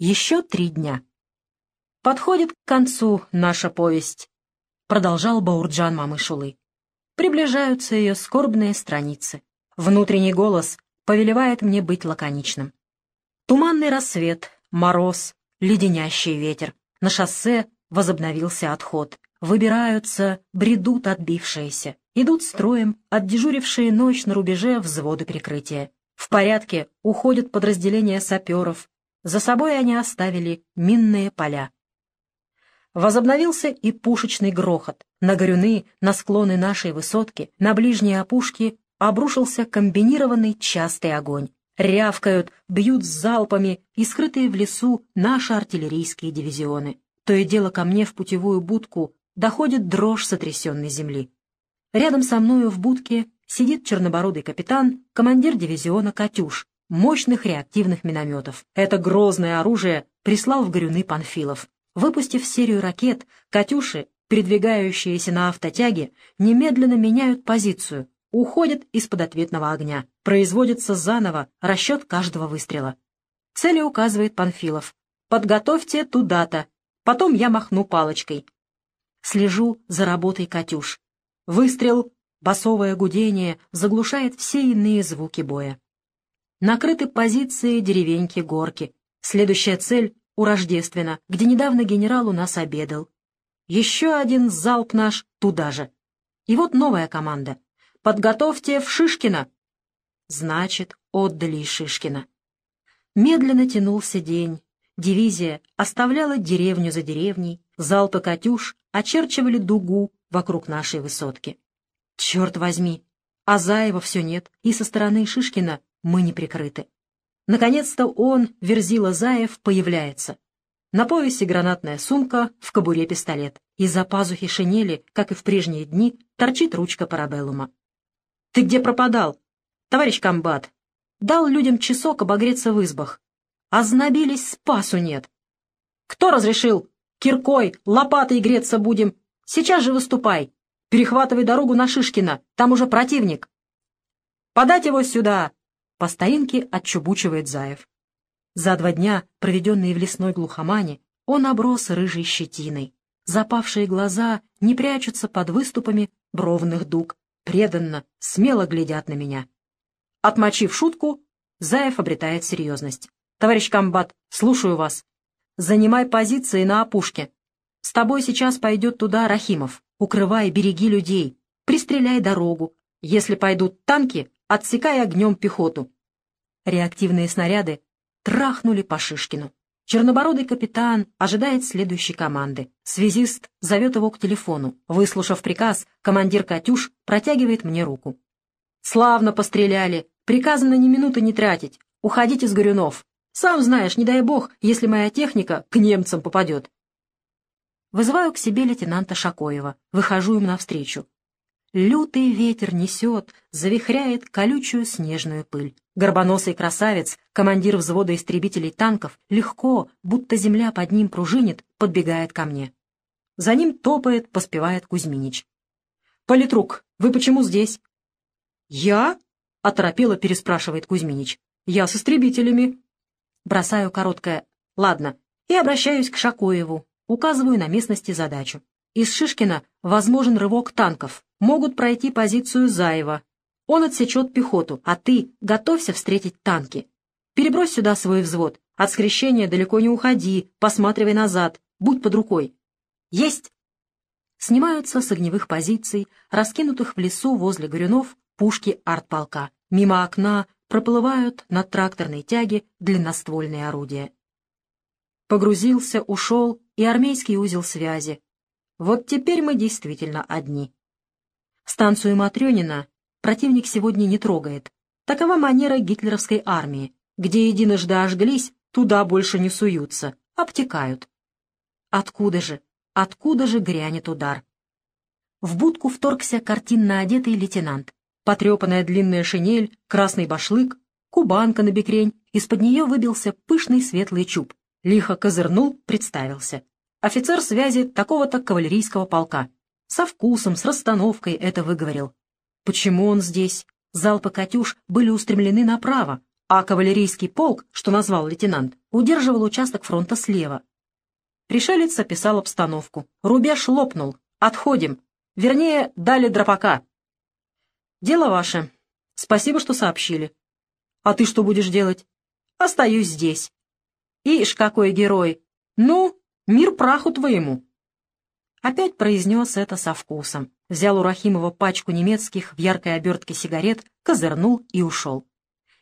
Еще три дня. Подходит к концу наша повесть, продолжал Баурджан Мамышулы. Приближаются ее скорбные страницы. Внутренний голос повелевает мне быть лаконичным. Туманный рассвет, мороз, леденящий ветер. На шоссе возобновился отход. Выбираются, бредут отбившиеся. Идут строем отдежурившие ночь на рубеже взводы прикрытия. В порядке уходят подразделения саперов. За собой они оставили минные поля. Возобновился и пушечный грохот. На горюны, на склоны нашей высотки, на ближние опушки обрушился комбинированный частый огонь. Рявкают, бьют с залпами и скрытые в лесу наши артиллерийские дивизионы. То и дело ко мне в путевую будку доходит дрожь сотрясенной земли. Рядом со мною в будке сидит чернобородый капитан, командир дивизиона «Катюш», мощных реактивных минометов. Это грозное оружие прислал в горюны Панфилов. Выпустив серию ракет, «Катюши», передвигающиеся на автотяге, немедленно меняют позицию, уходят из-под ответного огня. Производится заново расчет каждого выстрела. Цели указывает Панфилов. «Подготовьте туда-то». Потом я махну палочкой. Слежу за работой «Катюш». Выстрел, басовое гудение заглушает все иные звуки боя. Накрыты позиции деревеньки-горки. Следующая цель — у Рождествена, где недавно генерал у нас обедал. Еще один залп наш туда же. И вот новая команда. Подготовьте в Шишкино. Значит, отдали и Шишкина. Медленно тянулся день. Дивизия оставляла деревню за деревней, залпы «Катюш» очерчивали дугу вокруг нашей высотки. Черт возьми, Азаева все нет, и со стороны Шишкина мы не прикрыты. Наконец-то он, Верзила Заев, появляется. На поясе гранатная сумка, в кобуре пистолет. Из-за пазухи шинели, как и в прежние дни, торчит ручка парабеллума. «Ты где пропадал?» «Товарищ комбат, дал людям часок обогреться в избах. Ознобились, спасу нет». «Кто разрешил? Киркой, лопатой греться будем. Сейчас же выступай. Перехватывай дорогу на Шишкина, там уже противник». «Подать его сюда!» По старинке отчубучивает Заев. За два дня, проведенные в лесной глухомане, он оброс рыжей щетиной. Запавшие глаза не прячутся под выступами бровных дуг, преданно, смело глядят на меня. Отмочив шутку, Заев обретает серьезность. «Товарищ комбат, слушаю вас. Занимай позиции на опушке. С тобой сейчас пойдет туда Рахимов. Укрывай, береги людей. Пристреляй дорогу. Если пойдут танки, отсекай огнем пехоту. Реактивные снаряды трахнули по Шишкину. Чернобородый капитан ожидает следующей команды. Связист зовет его к телефону. Выслушав приказ, командир «Катюш» протягивает мне руку. «Славно постреляли. Приказано ни минуты не тратить. Уходите с Горюнов. Сам знаешь, не дай бог, если моя техника к немцам попадет». Вызываю к себе лейтенанта Шакоева. Выхожу им навстречу. Лютый ветер несет, завихряет колючую снежную пыль. Горбоносый красавец, командир взвода истребителей танков, легко, будто земля под ним пружинит, подбегает ко мне. За ним топает, поспевает Кузьминич. «Политрук, вы почему здесь?» «Я?» — оторопело переспрашивает Кузьминич. «Я с истребителями». Бросаю короткое «Ладно» и обращаюсь к Шакоеву, указываю на местности задачу. Из Шишкина возможен рывок танков, могут пройти позицию Заева. Он отсечет пехоту, а ты готовься встретить танки. Перебрось сюда свой взвод. От скрещения далеко не уходи, посматривай назад, будь под рукой. Есть! Снимаются с огневых позиций, раскинутых в лесу возле горюнов, пушки артполка. Мимо окна проплывают на тракторной тяге длинноствольные орудия. Погрузился, ушел и армейский узел связи, вот теперь мы действительно одни. Станцию Матрёнина противник сегодня не трогает. Такова манера гитлеровской армии. Где единожды ожглись, туда больше не суются, обтекают. Откуда же, откуда же грянет удар? В будку вторгся картинно одетый лейтенант. Потрепанная длинная шинель, красный башлык, кубанка на бекрень, из-под нее выбился пышный светлый чуб. Лихо козырнул, представился офицер связи такого-то кавалерийского полка. Со вкусом, с расстановкой это выговорил. Почему он здесь? Залпы «Катюш» были устремлены направо, а кавалерийский полк, что назвал лейтенант, удерживал участок фронта слева. Пришелец описал обстановку. Рубеж лопнул. Отходим. Вернее, дали дропака. Дело ваше. Спасибо, что сообщили. А ты что будешь делать? Остаюсь здесь. Ишь, какой герой! Ну, мир праху твоему!» Опять произнес это со вкусом. Взял у Рахимова пачку немецких в яркой обертке сигарет, козырнул и ушел.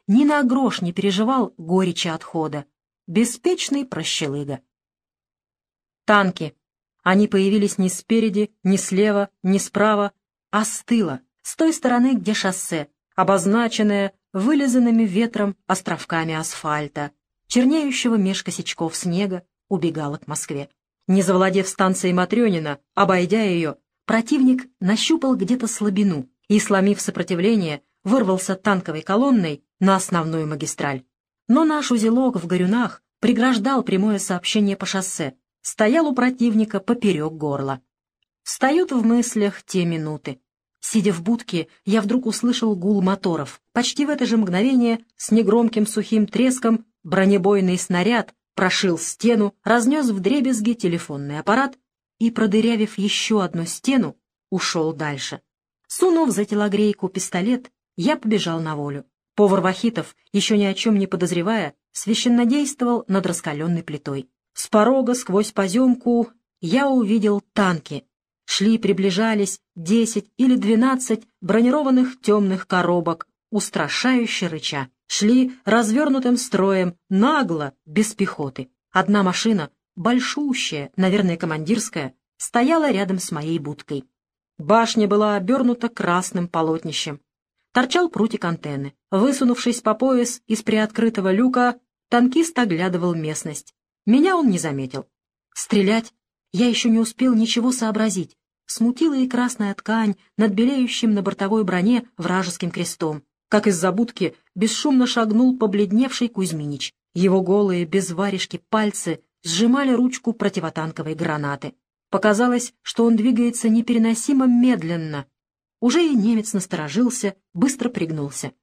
Ни на грош не переживал горечи отхода. Беспечный прощелыга. Танки. Они появились не спереди, не слева, не справа, а с тыла, с той стороны, где шоссе, обозначенное вылизанными ветром островками асфальта, чернеющего меж косячков снега, убегала к Москве. Не завладев станцией Матрёнина, обойдя ее, противник нащупал где-то слабину и, сломив сопротивление, вырвался танковой колонной на основную магистраль. Но наш узелок в Горюнах преграждал прямое сообщение по шоссе, стоял у противника поперек горла. Встают в мыслях те минуты. Сидя в будке, я вдруг услышал гул моторов. Почти в это же мгновение, с негромким сухим треском, Бронебойный снаряд прошил стену, разнес вдребезги телефонный аппарат и, продырявив еще одну стену, ушел дальше. Сунув за телогрейку пистолет, я побежал на волю. Повар Вахитов, еще ни о чем не подозревая, священнодействовал над раскаленной плитой. С порога сквозь поземку я увидел танки. Шли, приближались десять или двенадцать бронированных темных коробок, устрашающе рыча шли развернутым строем, нагло, без пехоты. Одна машина, большущая, наверное, командирская, стояла рядом с моей будкой. Башня была обернута красным полотнищем. Торчал прутик антенны. Высунувшись по пояс из приоткрытого люка, танкист оглядывал местность. Меня он не заметил. Стрелять я еще не успел ничего сообразить. Смутила и красная ткань над белеющим на бортовой броне вражеским крестом как из-за будки бесшумно шагнул побледневший Кузьминич. Его голые, без варежки пальцы сжимали ручку противотанковой гранаты. Показалось, что он двигается непереносимо медленно. Уже и немец насторожился, быстро пригнулся.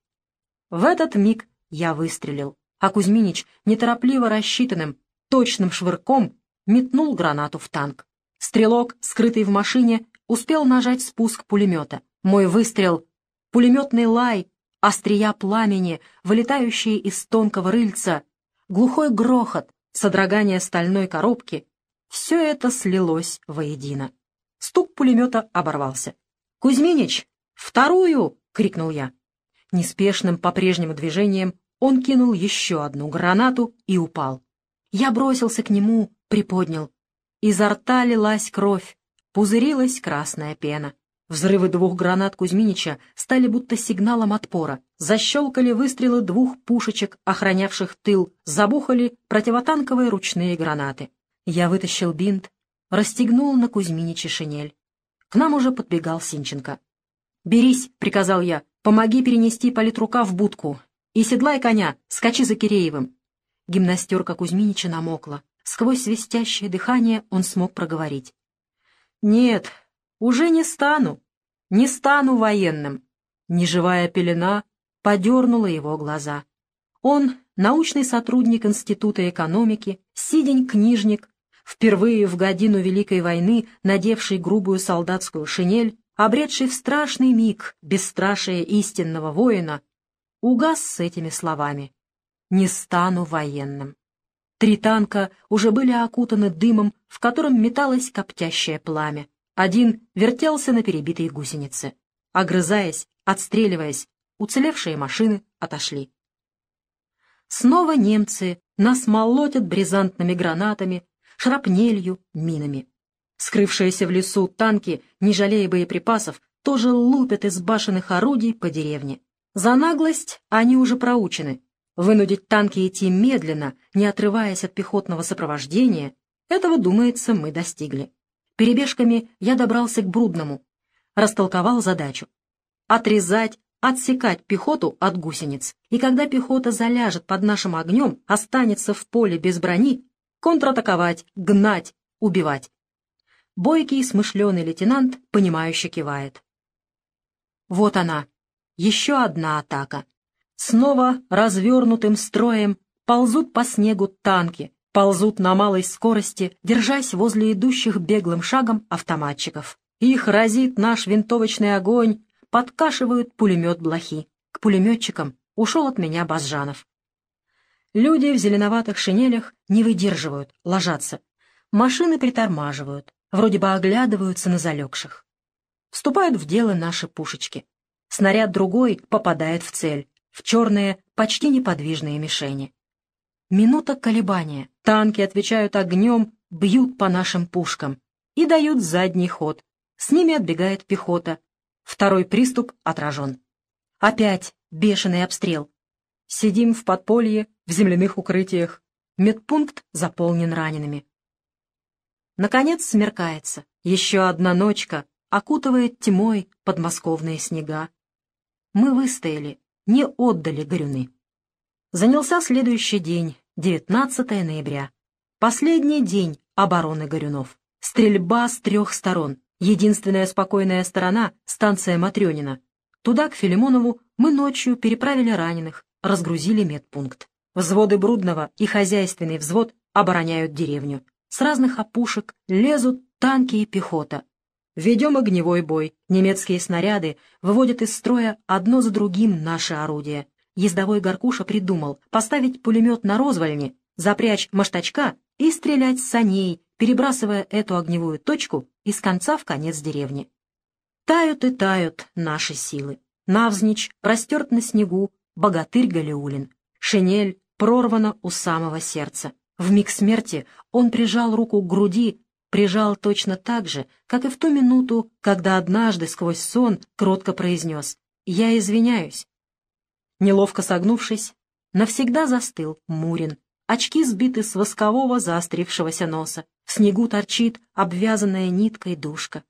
В этот миг я выстрелил, а Кузьминич неторопливо рассчитанным, точным швырком метнул гранату в танк. Стрелок, скрытый в машине, успел нажать спуск пулемета. Мой выстрел, пулеметный лай острия пламени, вылетающие из тонкого рыльца, глухой грохот, содрогание стальной коробки — все это слилось воедино. Стук пулемета оборвался. «Кузьминич, вторую!» — крикнул я. Неспешным по-прежнему движением он кинул еще одну гранату и упал. Я бросился к нему, приподнял. Изо рта лилась кровь, пузырилась красная пена. Взрывы двух гранат Кузьминича стали будто сигналом отпора. Защелкали выстрелы двух пушечек, охранявших тыл, забухали противотанковые ручные гранаты. Я вытащил бинт, расстегнул на Кузьминиче шинель. К нам уже подбегал Синченко. «Берись», — приказал я, — «помоги перенести политрука в будку. И седлай коня, скачи за Киреевым». Гимнастерка Кузьминича намокла. Сквозь свистящее дыхание он смог проговорить. «Нет, уже не стану, не стану военным. Неживая пелена подернула его глаза. Он, научный сотрудник Института экономики, сидень-книжник, впервые в годину Великой войны надевший грубую солдатскую шинель, обретший в страшный миг бесстрашие истинного воина, угас с этими словами «Не стану военным». Три танка уже были окутаны дымом, в котором металось коптящее пламя. Один вертелся на перебитой гусенице. Огрызаясь, отстреливаясь, уцелевшие машины отошли. Снова немцы нас молотят бризантными гранатами, шрапнелью, минами. Скрывшиеся в лесу танки, не жалея боеприпасов, тоже лупят из башенных орудий по деревне. За наглость они уже проучены. Вынудить танки идти медленно, не отрываясь от пехотного сопровождения, этого, думается, мы достигли. Перебежками я добрался к Брудному, растолковал задачу. Отрезать, отсекать пехоту от гусениц. И когда пехота заляжет под нашим огнем, останется в поле без брони, контратаковать, гнать, убивать. Бойкий, смышленый лейтенант, понимающе кивает. Вот она, еще одна атака. Снова развернутым строем ползут по снегу танки, ползут на малой скорости, держась возле идущих беглым шагом автоматчиков. Их разит наш винтовочный огонь, подкашивают пулемет блохи. К пулеметчикам ушел от меня Базжанов. Люди в зеленоватых шинелях не выдерживают, ложатся. Машины притормаживают, вроде бы оглядываются на залегших. Вступают в дело наши пушечки. Снаряд другой попадает в цель, в черные, почти неподвижные мишени. Минута колебания. Танки отвечают огнем, бьют по нашим пушкам и дают задний ход. С ними отбегает пехота. Второй приступ отражен. Опять бешеный обстрел. Сидим в подполье, в земляных укрытиях. Медпункт заполнен ранеными. Наконец смеркается. Еще одна ночка окутывает тьмой подмосковные снега. Мы выстояли, не отдали горюны. Занялся следующий день, 19 ноября. Последний день обороны Горюнов. Стрельба с трех сторон. Единственная спокойная сторона — станция Матрёнина. Туда, к Филимонову, мы ночью переправили раненых, разгрузили медпункт. Взводы Брудного и хозяйственный взвод обороняют деревню. С разных опушек лезут танки и пехота. Ведем огневой бой. Немецкие снаряды выводят из строя одно за другим наши орудия. Ездовой Горкуша придумал поставить пулемет на розвальне, запрячь маштачка и стрелять с саней, перебрасывая эту огневую точку из конца в конец деревни. Тают и тают наши силы. Навзничь простерт на снегу богатырь Галиулин. Шинель прорвана у самого сердца. В миг смерти он прижал руку к груди прижал точно так же, как и в ту минуту, когда однажды сквозь сон кротко произнес «Я извиняюсь». Неловко согнувшись, навсегда застыл Мурин. Очки сбиты с воскового заострившегося носа. В снегу торчит обвязанная ниткой душка.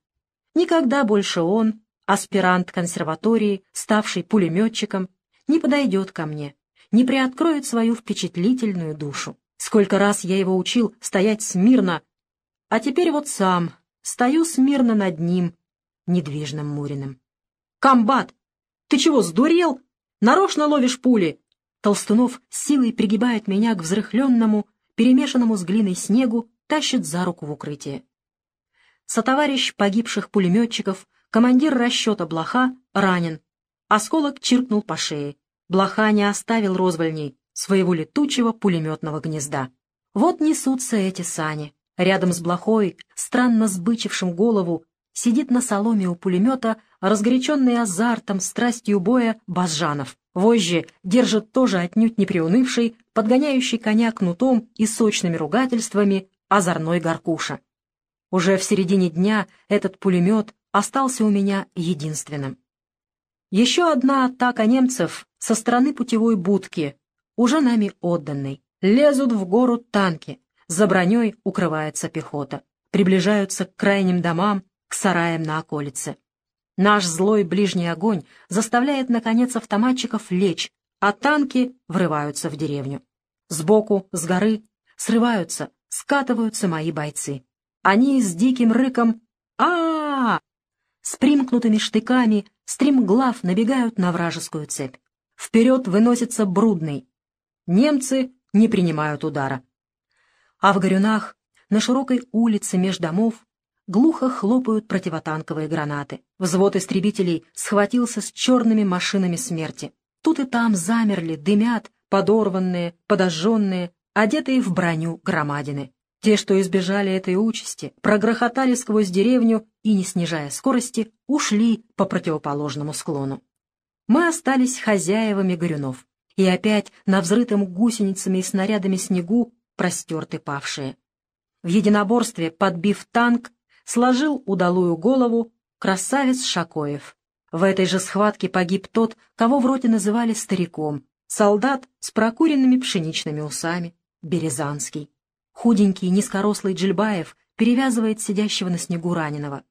Никогда больше он, аспирант консерватории, ставший пулеметчиком, не подойдет ко мне, не приоткроет свою впечатлительную душу. Сколько раз я его учил стоять смирно а теперь вот сам стою смирно над ним, недвижным Муриным. «Комбат! Ты чего, сдурел? Нарочно ловишь пули!» Толстунов силой пригибает меня к взрыхленному, перемешанному с глиной снегу, тащит за руку в укрытие. Сотоварищ погибших пулеметчиков, командир расчета Блоха, ранен. Осколок чиркнул по шее. Блоха не оставил розвольней своего летучего пулеметного гнезда. Вот несутся эти сани. Рядом с блохой, странно сбычившим голову, сидит на соломе у пулемета, разгоряченный азартом, страстью боя, Базжанов. Вожжи держит тоже отнюдь не приунывший, подгоняющий коня кнутом и сочными ругательствами озорной горкуша. Уже в середине дня этот пулемет остался у меня единственным. Еще одна атака немцев со стороны путевой будки, уже нами отданной. Лезут в гору танки, за броней укрывается пехота. Приближаются к крайним домам, к сараям на околице. Наш злой ближний огонь заставляет, наконец, автоматчиков лечь, а танки врываются в деревню. Сбоку, с горы, срываются, скатываются мои бойцы. Они с диким рыком а, -а, -а, С примкнутыми штыками стремглав набегают на вражескую цепь. Вперед выносится Брудный. Немцы не принимают удара а в Горюнах, на широкой улице меж домов, глухо хлопают противотанковые гранаты. Взвод истребителей схватился с черными машинами смерти. Тут и там замерли, дымят, подорванные, подожженные, одетые в броню громадины. Те, что избежали этой участи, прогрохотали сквозь деревню и, не снижая скорости, ушли по противоположному склону. Мы остались хозяевами горюнов, и опять на взрытом гусеницами и снарядами снегу простерты павшие. В единоборстве, подбив танк, сложил удалую голову красавец Шакоев. В этой же схватке погиб тот, кого в роте называли стариком, солдат с прокуренными пшеничными усами, Березанский. Худенький, низкорослый Джильбаев перевязывает сидящего на снегу раненого.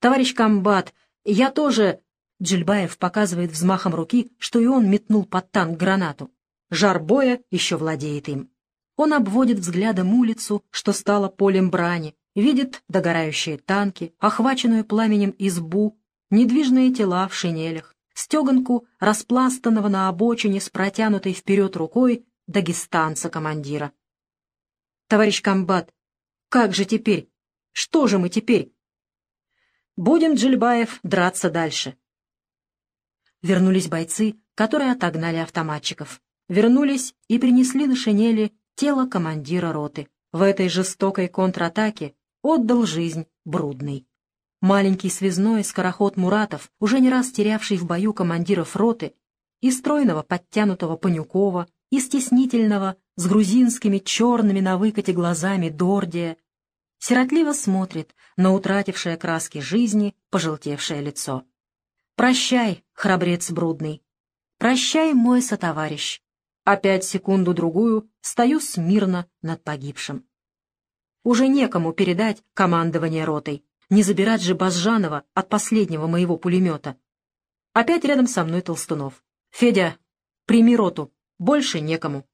«Товарищ комбат, я тоже...» Джильбаев показывает взмахом руки, что и он метнул под танк гранату. Жар боя еще владеет им. Он обводит взглядом улицу, что стало полем брани, видит догорающие танки, охваченную пламенем избу, недвижные тела в шинелях, стеганку распластанного на обочине с протянутой вперед рукой дагестанца-командира. «Товарищ комбат, как же теперь? Что же мы теперь?» «Будем, Джильбаев, драться дальше». Вернулись бойцы, которые отогнали автоматчиков. Вернулись и принесли на шинели тело командира роты. В этой жестокой контратаке отдал жизнь Брудный. Маленький связной скороход Муратов, уже не раз терявший в бою командиров роты, и стройного подтянутого Панюкова, и стеснительного, с грузинскими черными на выкате глазами Дордия, сиротливо смотрит на утратившее краски жизни пожелтевшее лицо. «Прощай, храбрец Брудный! Прощай, мой сотоварищ! Опять секунду-другую стою смирно над погибшим. Уже некому передать командование ротой, не забирать же Базжанова от последнего моего пулемета. Опять рядом со мной Толстунов. «Федя, прими роту, больше некому».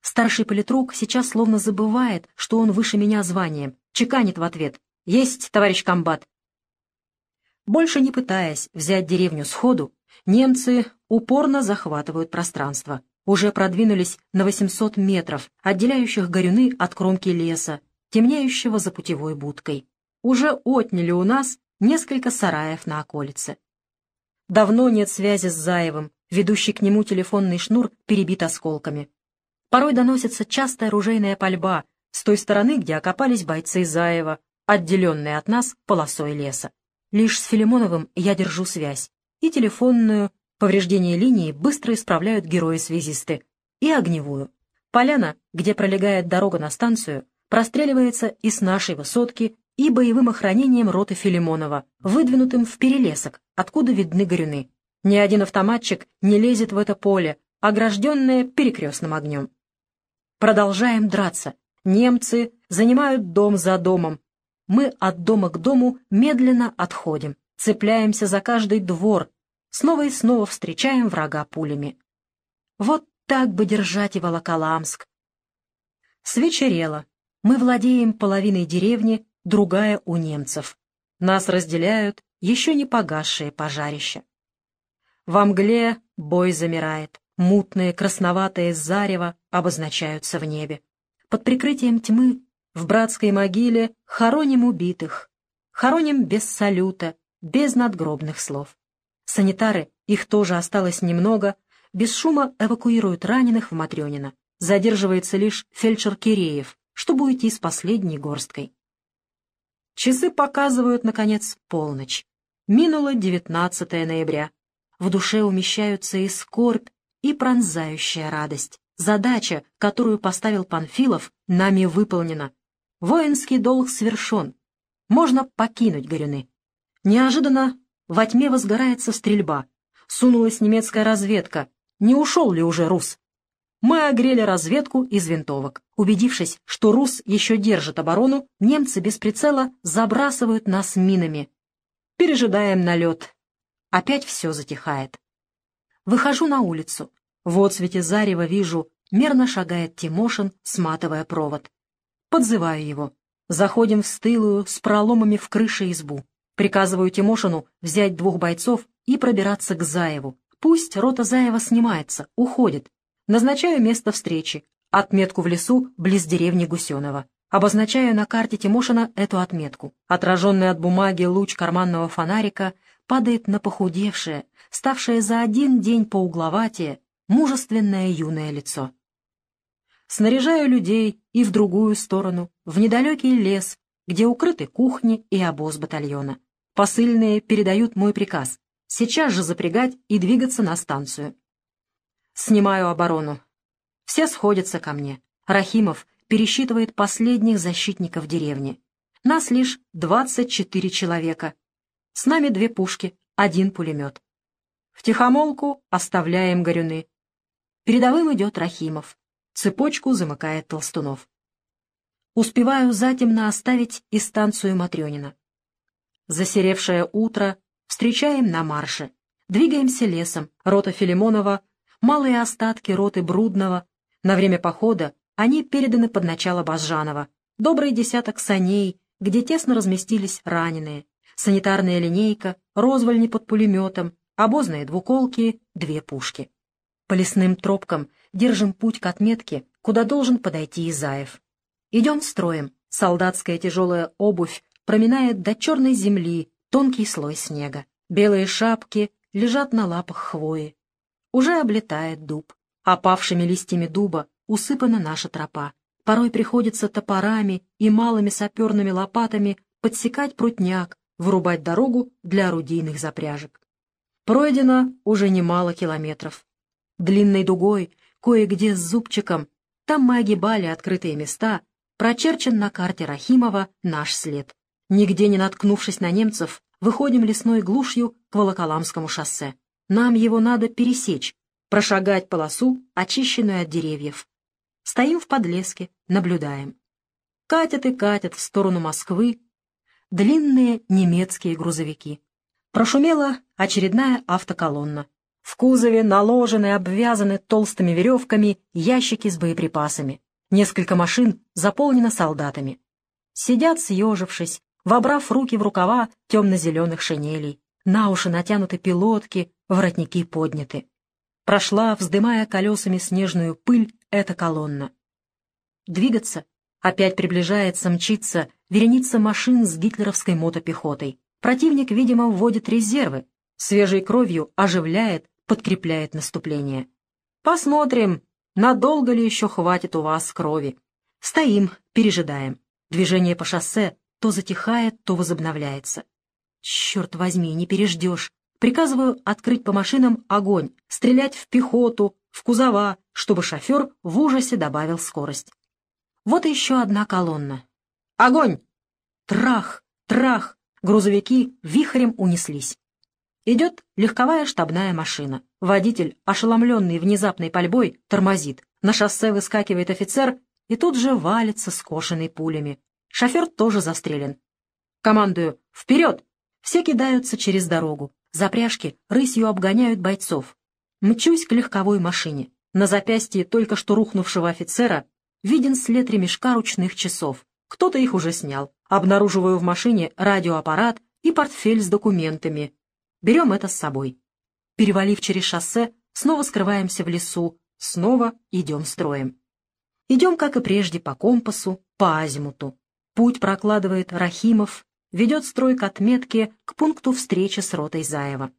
Старший политрук сейчас словно забывает, что он выше меня званием, чеканит в ответ. «Есть, товарищ комбат». Больше не пытаясь взять деревню сходу, немцы упорно захватывают пространство уже продвинулись на 800 метров, отделяющих горюны от кромки леса, темнеющего за путевой будкой. Уже отняли у нас несколько сараев на околице. Давно нет связи с Заевым, ведущий к нему телефонный шнур перебит осколками. Порой доносится частая оружейная пальба с той стороны, где окопались бойцы Заева, отделенные от нас полосой леса. Лишь с Филимоновым я держу связь, и телефонную, Повреждение линии быстро исправляют герои-связисты. И огневую. Поляна, где пролегает дорога на станцию, простреливается и с нашей высотки, и боевым охранением роты Филимонова, выдвинутым в перелесок, откуда видны горюны. Ни один автоматчик не лезет в это поле, огражденное перекрестным огнем. Продолжаем драться. Немцы занимают дом за домом. Мы от дома к дому медленно отходим, цепляемся за каждый двор, снова и снова встречаем врага пулями. Вот так бы держать и Волоколамск. Свечерело. Мы владеем половиной деревни, другая у немцев. Нас разделяют еще не погасшие пожарища. Во мгле бой замирает. Мутные красноватые зарево обозначаются в небе. Под прикрытием тьмы в братской могиле хороним убитых. Хороним без салюта, без надгробных слов. Санитары, их тоже осталось немного, без шума эвакуируют раненых в Матрёнино. Задерживается лишь фельдшер Киреев, чтобы уйти с последней горсткой. Часы показывают, наконец, полночь. Минуло 19 ноября. В душе умещаются и скорбь, и пронзающая радость. Задача, которую поставил Панфилов, нами выполнена. Воинский долг свершен. Можно покинуть Горюны. Неожиданно во тьме возгорается стрельба. Сунулась немецкая разведка. Не ушел ли уже рус? Мы огрели разведку из винтовок. Убедившись, что рус еще держит оборону, немцы без прицела забрасывают нас минами. Пережидаем налет. Опять все затихает. Выхожу на улицу. В отсвете зарева вижу, мерно шагает Тимошин, сматывая провод. Подзываю его. Заходим в стылую, с проломами в крыше избу. Приказываю Тимошину взять двух бойцов и пробираться к Заеву. Пусть рота Заева снимается, уходит. Назначаю место встречи, отметку в лесу близ деревни Гусенова. Обозначаю на карте Тимошина эту отметку. Отраженный от бумаги луч карманного фонарика падает на похудевшее, ставшее за один день поугловатее, мужественное юное лицо. Снаряжаю людей и в другую сторону, в недалекий лес, где укрыты кухни и обоз батальона. Посыльные передают мой приказ. Сейчас же запрягать и двигаться на станцию. Снимаю оборону. Все сходятся ко мне. Рахимов пересчитывает последних защитников деревни. Нас лишь 24 человека. С нами две пушки, один пулемет. В тихомолку оставляем горюны. Передовым идет Рахимов. Цепочку замыкает Толстунов. Успеваю затемно оставить и станцию Матрёнина. Засеревшее утро встречаем на марше. Двигаемся лесом. Рота Филимонова, малые остатки роты Брудного. На время похода они переданы под начало Базжанова. Добрый десяток саней, где тесно разместились раненые. Санитарная линейка, розвальни под пулеметом, обозные двуколки, две пушки. По лесным тропкам держим путь к отметке, куда должен подойти Изаев. Идем строем, солдатская тяжелая обувь проминает до черной земли тонкий слой снега. Белые шапки лежат на лапах хвои. Уже облетает дуб. Опавшими листьями дуба усыпана наша тропа. Порой приходится топорами и малыми саперными лопатами подсекать прутняк, вырубать дорогу для орудийных запряжек. Пройдено уже немало километров. Длинной дугой, кое-где с зубчиком, там мы огибали открытые места, прочерчен на карте Рахимова наш след. Нигде не наткнувшись на немцев, выходим лесной глушью к Волоколамскому шоссе. Нам его надо пересечь, прошагать полосу, очищенную от деревьев. Стоим в подлеске, наблюдаем. Катят и катят в сторону Москвы длинные немецкие грузовики. Прошумела очередная автоколонна. В кузове наложены, обвязаны толстыми веревками ящики с боеприпасами. Несколько машин заполнено солдатами. Сидят, съежившись, вобрав руки в рукава темно-зеленых шинелей. На уши натянуты пилотки, воротники подняты. Прошла, вздымая колесами снежную пыль, эта колонна. Двигаться. Опять приближается, мчится, вереница машин с гитлеровской мотопехотой. Противник, видимо, вводит резервы, свежей кровью оживляет, подкрепляет наступление. Посмотрим, надолго ли еще хватит у вас крови. Стоим, пережидаем. Движение по шоссе то затихает, то возобновляется. Черт возьми, не переждешь. Приказываю открыть по машинам огонь, стрелять в пехоту, в кузова, чтобы шофер в ужасе добавил скорость. Вот еще одна колонна. Огонь! Трах! Трах! Грузовики вихрем унеслись. Идет легковая штабная машина. Водитель, ошеломленный внезапной пальбой, тормозит. На шоссе выскакивает офицер и тут же валится скошенный пулями. Шофер тоже застрелен. Командую «Вперед!» Все кидаются через дорогу. Запряжки рысью обгоняют бойцов. Мчусь к легковой машине. На запястье только что рухнувшего офицера виден след ремешка ручных часов. Кто-то их уже снял. Обнаруживаю в машине радиоаппарат и портфель с документами. Берем это с собой. Перевалив через шоссе, снова скрываемся в лесу, снова идем строем. Идем, как и прежде, по компасу, по азимуту. Путь прокладывает Рахимов, ведет строй к отметке, к пункту встречи с ротой Заева.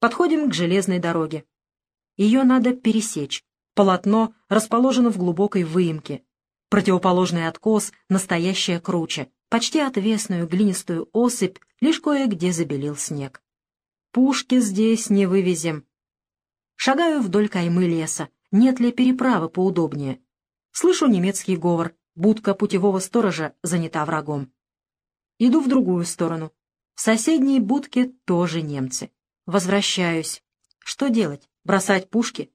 Подходим к железной дороге. Ее надо пересечь. Полотно расположено в глубокой выемке. Противоположный откос — настоящая круче. Почти отвесную глинистую осыпь лишь кое-где забелил снег. Пушки здесь не вывезем. Шагаю вдоль каймы леса. Нет ли переправы поудобнее? Слышу немецкий говор. Будка путевого сторожа занята врагом. Иду в другую сторону. В соседней будке тоже немцы. Возвращаюсь. Что делать? Бросать пушки?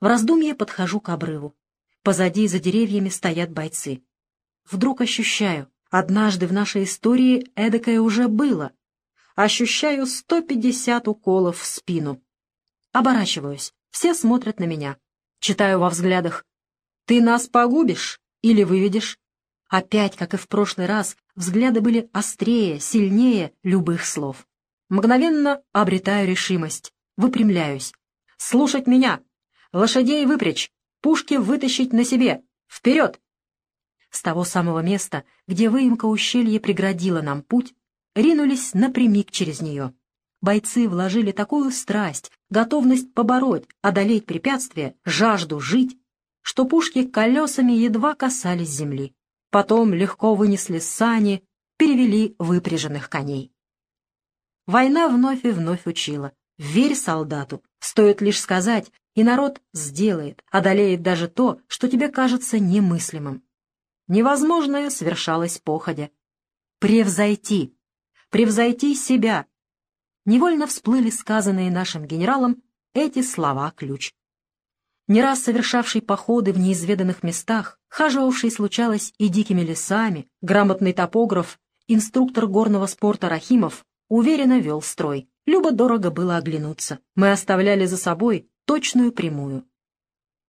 В раздумье подхожу к обрыву. Позади, за деревьями, стоят бойцы. Вдруг ощущаю, однажды в нашей истории эдакое уже было. Ощущаю 150 уколов в спину. Оборачиваюсь. Все смотрят на меня. Читаю во взглядах. «Ты нас погубишь или выведешь?» Опять, как и в прошлый раз, взгляды были острее, сильнее любых слов. Мгновенно обретаю решимость, выпрямляюсь. «Слушать меня! Лошадей выпрячь! Пушки вытащить на себе! Вперед!» С того самого места, где выемка ущелья преградила нам путь, ринулись напрямик через нее. Бойцы вложили такую страсть, готовность побороть, одолеть препятствия, жажду жить, что пушки колесами едва касались земли. Потом легко вынесли сани, перевели выпряженных коней. Война вновь и вновь учила. Верь солдату, стоит лишь сказать, и народ сделает, одолеет даже то, что тебе кажется немыслимым. Невозможное совершалось походя. Превзойти, превзойти себя. Невольно всплыли сказанные нашим генералом эти слова-ключ не раз совершавший походы в неизведанных местах, хаживавший, случалось, и дикими лесами, грамотный топограф, инструктор горного спорта Рахимов уверенно вел строй. Любо-дорого было оглянуться. Мы оставляли за собой точную прямую.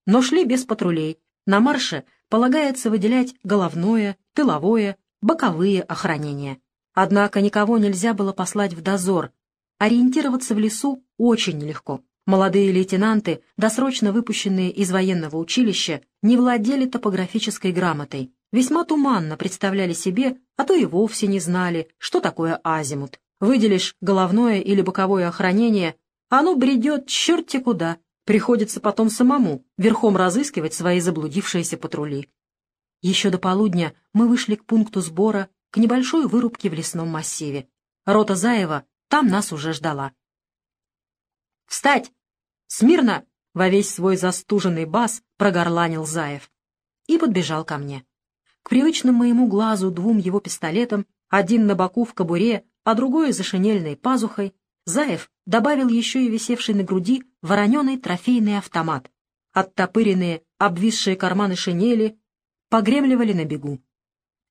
Но шли без патрулей. На марше полагается выделять головное, тыловое, боковые охранения. Однако никого нельзя было послать в дозор. ориентироваться в лесу очень нелегко. Молодые лейтенанты, досрочно выпущенные из военного училища, не владели топографической грамотой, весьма туманно представляли себе, а то и вовсе не знали, что такое азимут. Выделишь головное или боковое охранение, оно бредет черти куда, приходится потом самому верхом разыскивать свои заблудившиеся патрули. Еще до полудня мы вышли к пункту сбора, к небольшой вырубке в лесном массиве. Рота Заева там нас уже ждала. «Встать! Смирно!» — во весь свой застуженный бас прогорланил Заев и подбежал ко мне. К привычным моему глазу двум его пистолетам, один на боку в кобуре, а другой за шинельной пазухой, Заев добавил еще и висевший на груди вороненый трофейный автомат. Оттопыренные, обвисшие карманы шинели погремливали на бегу.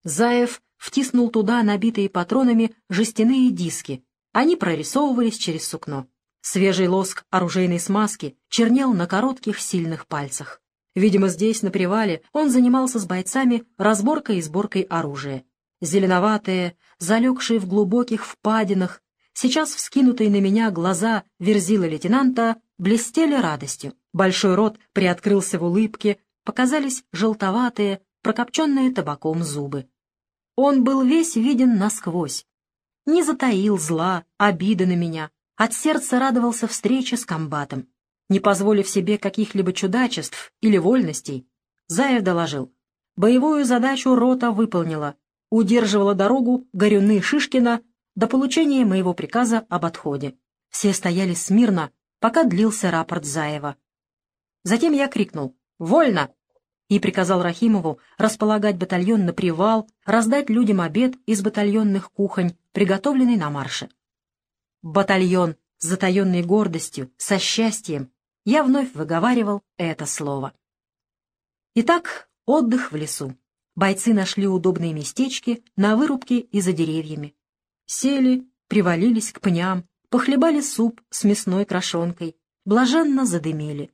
Заев втиснул туда набитые патронами жестяные диски. Они прорисовывались через сукно. Свежий лоск оружейной смазки чернел на коротких сильных пальцах. Видимо, здесь, на привале, он занимался с бойцами разборкой и сборкой оружия. Зеленоватые, залегшие в глубоких впадинах, сейчас вскинутые на меня глаза верзила лейтенанта блестели радостью. Большой рот приоткрылся в улыбке, показались желтоватые, прокопченные табаком зубы. Он был весь виден насквозь. Не затаил зла, обиды на меня, от сердца радовался встрече с комбатом. Не позволив себе каких-либо чудачеств или вольностей, Заев доложил. Боевую задачу рота выполнила, удерживала дорогу Горюны Шишкина до получения моего приказа об отходе. Все стояли смирно, пока длился рапорт Заева. Затем я крикнул «Вольно!» и приказал Рахимову располагать батальон на привал, раздать людям обед из батальонных кухонь, приготовленный на марше батальон с затаенной гордостью, со счастьем, я вновь выговаривал это слово. Итак, отдых в лесу. Бойцы нашли удобные местечки на вырубке и за деревьями. Сели, привалились к пням, похлебали суп с мясной крошонкой, блаженно задымили.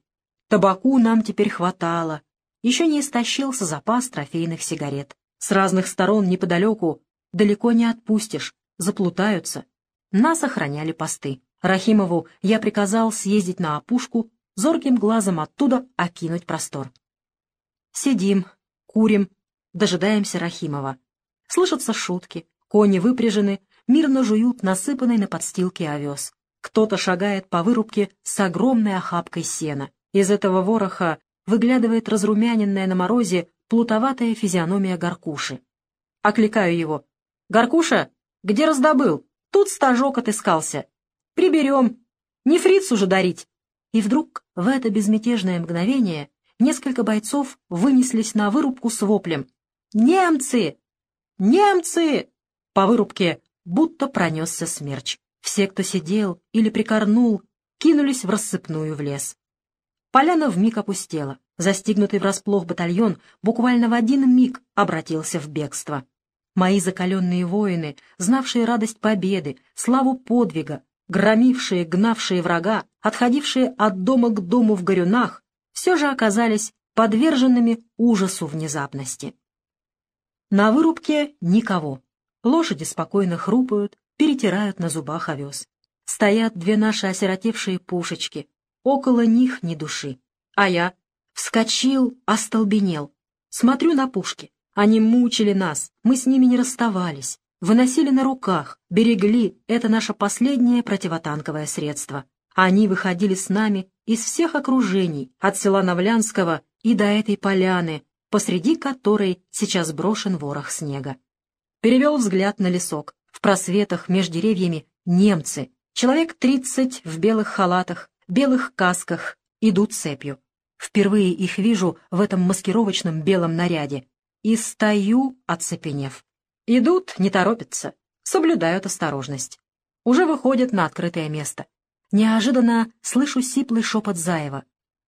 Табаку нам теперь хватало, еще не истощился запас трофейных сигарет. С разных сторон неподалеку далеко не отпустишь, заплутаются, нас охраняли посты. Рахимову я приказал съездить на опушку, зорким глазом оттуда окинуть простор. Сидим, курим, дожидаемся Рахимова. Слышатся шутки, кони выпряжены, мирно жуют насыпанный на подстилке овес. Кто-то шагает по вырубке с огромной охапкой сена. Из этого вороха выглядывает разрумяненная на морозе плутоватая физиономия Горкуши. Окликаю его. «Горкуша, где раздобыл?» Тут стажок отыскался. Приберем. Не фрицу же дарить. И вдруг в это безмятежное мгновение несколько бойцов вынеслись на вырубку с воплем. «Немцы! Немцы!» По вырубке будто пронесся смерч. Все, кто сидел или прикорнул, кинулись в рассыпную в лес. Поляна вмиг опустела. Застигнутый врасплох батальон буквально в один миг обратился в бегство. Мои закаленные воины, знавшие радость победы, славу подвига, громившие, гнавшие врага, отходившие от дома к дому в горюнах, все же оказались подверженными ужасу внезапности. На вырубке никого. Лошади спокойно хрупают, перетирают на зубах овес. Стоят две наши осиротевшие пушечки. Около них ни души. А я вскочил, остолбенел. Смотрю на пушки. Они мучили нас, мы с ними не расставались, выносили на руках, берегли, это наше последнее противотанковое средство. Они выходили с нами из всех окружений, от села Навлянского и до этой поляны, посреди которой сейчас брошен ворох снега. Перевел взгляд на лесок. В просветах между деревьями немцы, человек тридцать в белых халатах, белых касках, идут цепью. Впервые их вижу в этом маскировочном белом наряде и стою, оцепенев. Идут, не торопятся, соблюдают осторожность. Уже выходят на открытое место. Неожиданно слышу сиплый шепот Заева.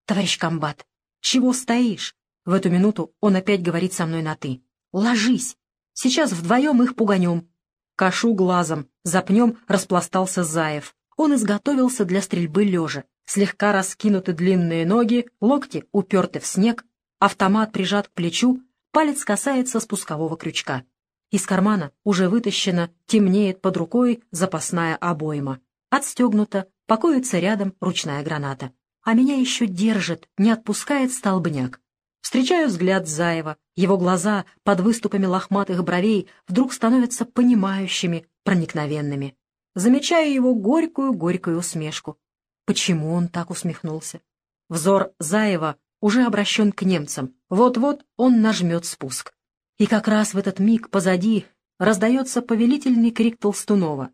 «Товарищ комбат, чего стоишь?» В эту минуту он опять говорит со мной на «ты». «Ложись! Сейчас вдвоем их пуганем». Кашу глазом, запнем распластался Заев. Он изготовился для стрельбы лежа. Слегка раскинуты длинные ноги, локти уперты в снег, автомат прижат к плечу, Палец касается спускового крючка. Из кармана уже вытащена, темнеет под рукой запасная обойма. отстегнута, покоится рядом ручная граната. А меня еще держит, не отпускает столбняк. Встречаю взгляд Заева. Его глаза под выступами лохматых бровей вдруг становятся понимающими, проникновенными. Замечаю его горькую-горькую усмешку. Почему он так усмехнулся? Взор Заева уже обращен к немцам. Вот-вот он нажмет спуск. И как раз в этот миг позади раздается повелительный крик Толстунова.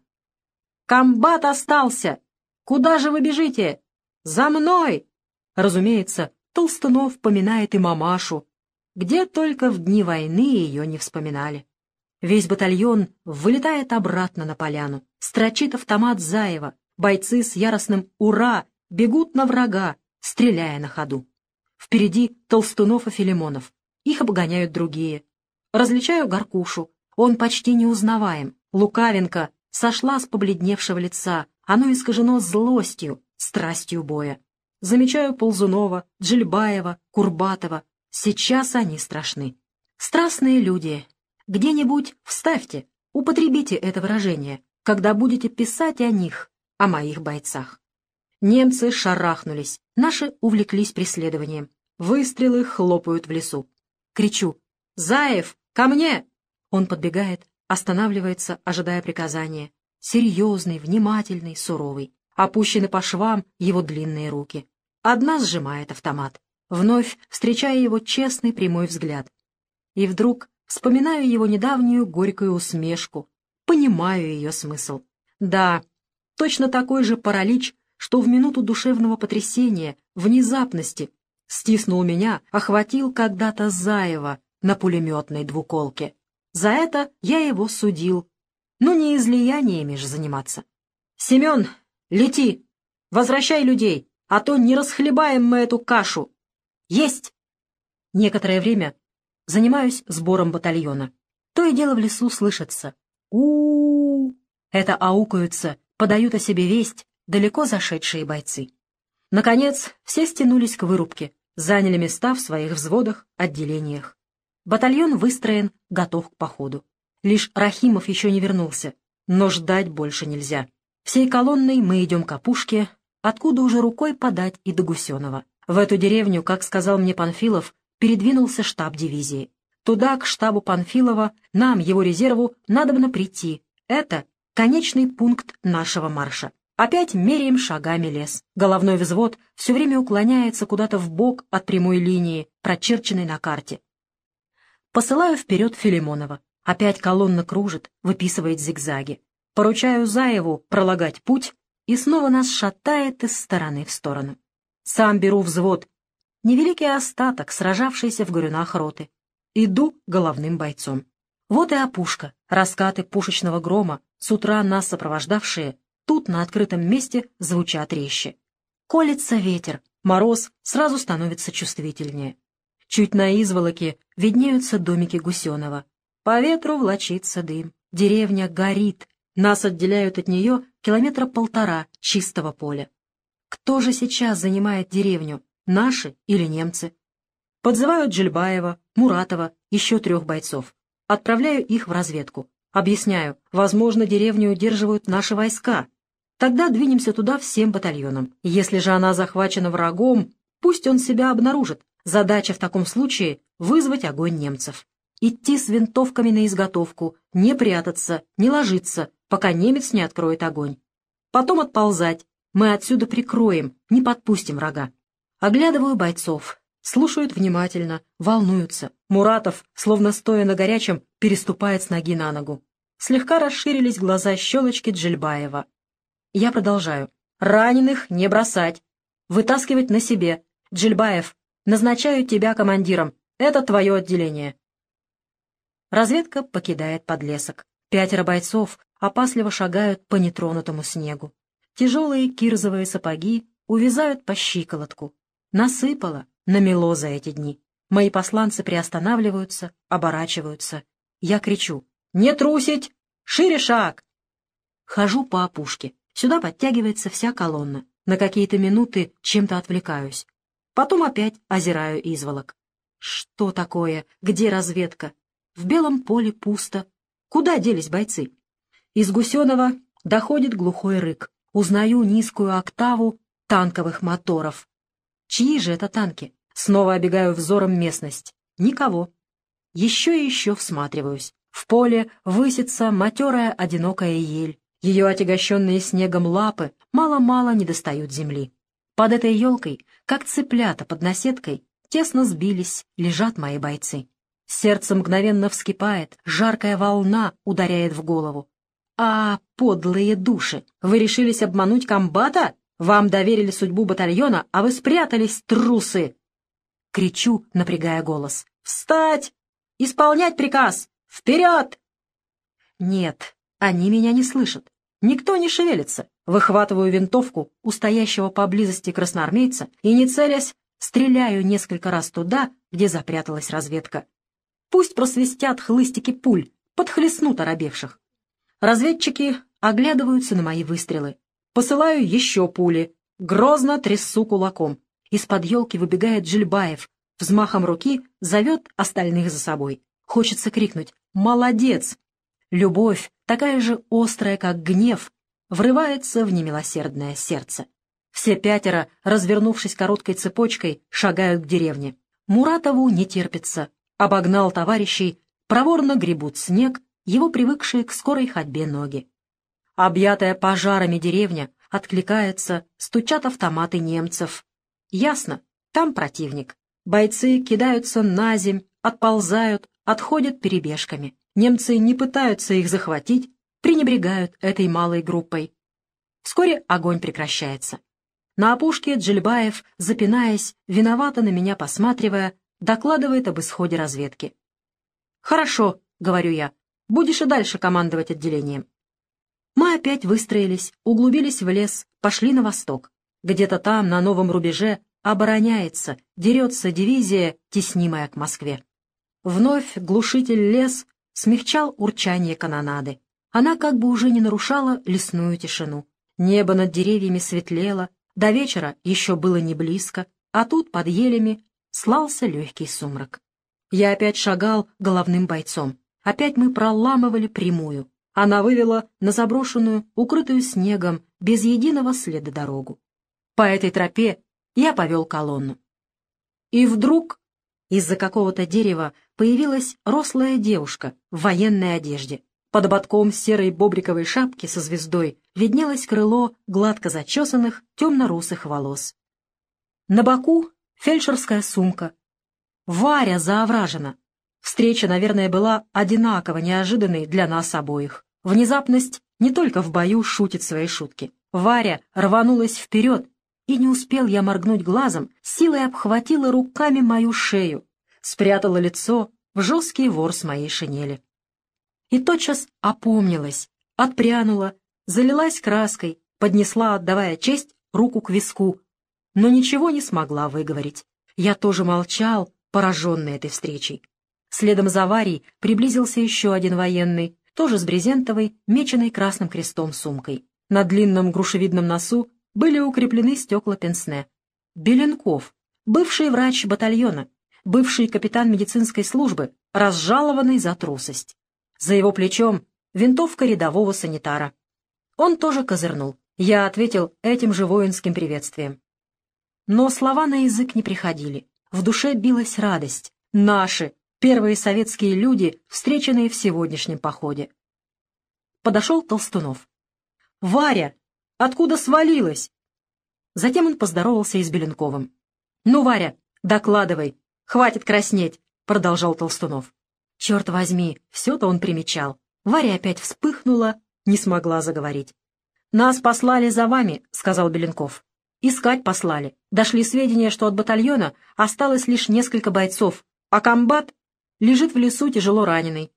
«Комбат остался! Куда же вы бежите? За мной!» Разумеется, Толстунов поминает и мамашу, где только в дни войны ее не вспоминали. Весь батальон вылетает обратно на поляну, строчит автомат Заева, бойцы с яростным «Ура!» бегут на врага, стреляя на ходу. Впереди Толстунов и Филимонов, их обгоняют другие. Различаю Горкушу, он почти неузнаваем. Лукавенко сошла с побледневшего лица, оно искажено злостью, страстью боя. Замечаю Ползунова, Джильбаева, Курбатова. Сейчас они страшны. Страстные люди. Где-нибудь вставьте, употребите это выражение, когда будете писать о них, о моих бойцах. Немцы шарахнулись, наши увлеклись преследованием. Выстрелы хлопают в лесу. Кричу «Заев, ко мне!» Он подбегает, останавливается, ожидая приказания. Серьезный, внимательный, суровый. Опущены по швам его длинные руки. Одна сжимает автомат, вновь встречая его честный прямой взгляд. И вдруг вспоминаю его недавнюю горькую усмешку, понимаю ее смысл. Да, точно такой же паралич, что в минуту душевного потрясения, внезапности, стиснул меня, охватил когда-то Заева на пулеметной двуколке. За это я его судил. Ну, не излияниями же заниматься. «Семен, лети! Возвращай людей, а то не расхлебаем мы эту кашу!» «Есть!» Некоторое время занимаюсь сбором батальона. То и дело в лесу слышится. у у, -у, Это аукаются, подают о себе весть далеко зашедшие бойцы. Наконец, все стянулись к вырубке, заняли места в своих взводах, отделениях. Батальон выстроен, готов к походу. Лишь Рахимов еще не вернулся, но ждать больше нельзя. Всей колонной мы идем к опушке, откуда уже рукой подать и до Гусенова. В эту деревню, как сказал мне Панфилов, передвинулся штаб дивизии. Туда, к штабу Панфилова, нам, его резерву, надобно прийти. Это конечный пункт нашего марша. Опять меряем шагами лес. Головной взвод все время уклоняется куда-то в бок от прямой линии, прочерченной на карте. Посылаю вперед Филимонова. Опять колонна кружит, выписывает зигзаги. Поручаю Заеву пролагать путь, и снова нас шатает из стороны в сторону. Сам беру взвод. Невеликий остаток, сражавшийся в горюнах роты. Иду головным бойцом. Вот и опушка, раскаты пушечного грома, с утра нас сопровождавшие, тут на открытом месте звучат резче. Колется ветер, мороз сразу становится чувствительнее. Чуть на изволоке виднеются домики Гусенова. По ветру влочится дым. Деревня горит. Нас отделяют от нее километра полтора чистого поля. Кто же сейчас занимает деревню, наши или немцы? Подзывают Джельбаева, Муратова, еще трех бойцов. Отправляю их в разведку. Объясняю, возможно, деревню удерживают наши войска. Тогда двинемся туда всем батальоном. Если же она захвачена врагом, пусть он себя обнаружит, Задача в таком случае — вызвать огонь немцев. Идти с винтовками на изготовку, не прятаться, не ложиться, пока немец не откроет огонь. Потом отползать. Мы отсюда прикроем, не подпустим врага. Оглядываю бойцов. Слушают внимательно, волнуются. Муратов, словно стоя на горячем, переступает с ноги на ногу. Слегка расширились глаза щелочки Джельбаева. Я продолжаю. Раненых не бросать. Вытаскивать на себе. Джельбаев, Назначаю тебя командиром. Это твое отделение. Разведка покидает подлесок. Пятеро бойцов опасливо шагают по нетронутому снегу. Тяжелые кирзовые сапоги увязают по щиколотку. Насыпало, намело за эти дни. Мои посланцы приостанавливаются, оборачиваются. Я кричу «Не трусить! Шире шаг!» Хожу по опушке. Сюда подтягивается вся колонна. На какие-то минуты чем-то отвлекаюсь. Потом опять озираю изволок. Что такое? Где разведка? В белом поле пусто. Куда делись бойцы? Из Гусенова доходит глухой рык. Узнаю низкую октаву танковых моторов. Чьи же это танки? Снова обегаю взором местность. Никого. Еще и еще всматриваюсь. В поле высится матерая одинокая ель. Ее отягощенные снегом лапы мало-мало не достают земли. Под этой елкой, как цыплята под наседкой, тесно сбились, лежат мои бойцы. Сердце мгновенно вскипает, жаркая волна ударяет в голову. «А, подлые души! Вы решились обмануть комбата? Вам доверили судьбу батальона, а вы спрятались, трусы!» Кричу, напрягая голос. «Встать! Исполнять приказ! Вперед!» Нет, они меня не слышат. Никто не шевелится. Выхватываю винтовку у стоящего поблизости красноармейца и, не целясь, стреляю несколько раз туда, где запряталась разведка. Пусть просвистят хлыстики пуль, подхлестнут оробевших. Разведчики оглядываются на мои выстрелы. Посылаю еще пули. Грозно трясу кулаком. Из-под елки выбегает Жильбаев. Взмахом руки зовет остальных за собой. Хочется крикнуть «Молодец!». Любовь, такая же острая, как гнев, врывается в немилосердное сердце. Все пятеро, развернувшись короткой цепочкой, шагают к деревне. Муратову не терпится. Обогнал товарищей, проворно гребут снег, его привыкшие к скорой ходьбе ноги. Объятая пожарами деревня откликается, стучат автоматы немцев. Ясно, там противник. Бойцы кидаются на земь, отползают, отходят перебежками. Немцы не пытаются их захватить, пренебрегают этой малой группой. Вскоре огонь прекращается. На опушке Джельбаев, запинаясь, виновато на меня посматривая, докладывает об исходе разведки. «Хорошо», — говорю я, Будешь и дальше командовать отделением. Мы опять выстроились, углубились в лес, пошли на восток. Где-то там, на новом рубеже, обороняется, дерется дивизия, теснимая к Москве. Вновь глушитель лес смягчал урчание канонады. Она как бы уже не нарушала лесную тишину. Небо над деревьями светлело, до вечера еще было не близко, а тут под елями слался легкий сумрак. Я опять шагал головным бойцом. Опять мы проламывали прямую. Она вывела на заброшенную, укрытую снегом, без единого следа дорогу. По этой тропе я повел колонну. И вдруг из-за какого-то дерева появилась рослая девушка в военной одежде. Под ободком серой бобриковой шапки со звездой виднелось крыло гладко зачесанных темно-русых волос. На боку фельдшерская сумка. Варя заовражена, Встреча, наверное, была одинаково неожиданной для нас обоих. Внезапность не только в бою шутит свои шутки. Варя рванулась вперед, и не успел я моргнуть глазом, силой обхватила руками мою шею, спрятала лицо в жесткий ворс моей шинели. И тотчас опомнилась, отпрянула, залилась краской, поднесла, отдавая честь, руку к виску, но ничего не смогла выговорить. Я тоже молчал, пораженный этой встречей. Следом за Варей приблизился еще один военный, тоже с брезентовой, меченной красным крестом сумкой. На длинном грушевидном носу были укреплены стекла пенсне. Беленков, бывший врач батальона, бывший капитан медицинской службы, разжалованный за трусость. За его плечом винтовка рядового санитара. Он тоже козырнул. Я ответил этим же воинским приветствием. Но слова на язык не приходили. В душе билась радость. Наши, Первые советские люди, встреченные в сегодняшнем походе. Подошел Толстунов. «Варя! Откуда свалилась?» Затем он поздоровался и с Беленковым. «Ну, Варя, докладывай. Хватит краснеть!» — продолжал Толстунов. Черт возьми, все-то он примечал. Варя опять вспыхнула, не смогла заговорить. «Нас послали за вами», — сказал Беленков. «Искать послали. Дошли сведения, что от батальона осталось лишь несколько бойцов, а комбат лежит в лесу тяжело раненый.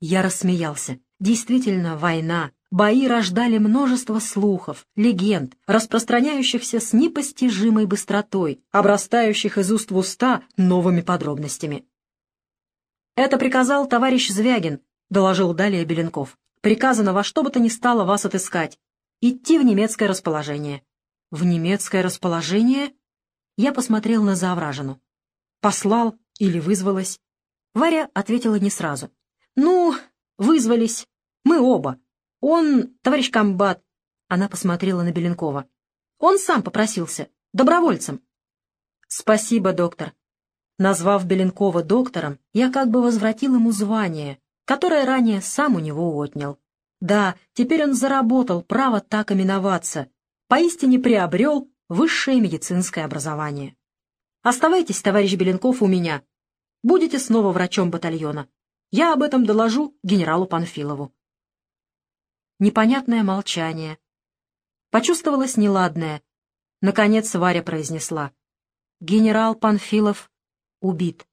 Я рассмеялся. Действительно, война. Бои рождали множество слухов, легенд, распространяющихся с непостижимой быстротой, обрастающих из уст в уста новыми подробностями. «Это приказал товарищ Звягин», — доложил далее Беленков. «Приказано во что бы то ни стало вас отыскать. Идти в немецкое расположение». «В немецкое расположение?» Я посмотрел на Завражину. «Послал или вызвалась?» Варя ответила не сразу. «Ну, вызвались. Мы оба. Он, товарищ комбат, Она посмотрела на Беленкова. «Он сам попросился. Добровольцем». «Спасибо, доктор». Назвав Беленкова доктором, я как бы возвратил ему звание, которое ранее сам у него отнял. Да, теперь он заработал право так именоваться, поистине приобрел высшее медицинское образование. Оставайтесь, товарищ Беленков, у меня. Будете снова врачом батальона. Я об этом доложу генералу Панфилову. Непонятное молчание. Почувствовалось неладное. Наконец Варя произнесла. Генерал Панфилов убит.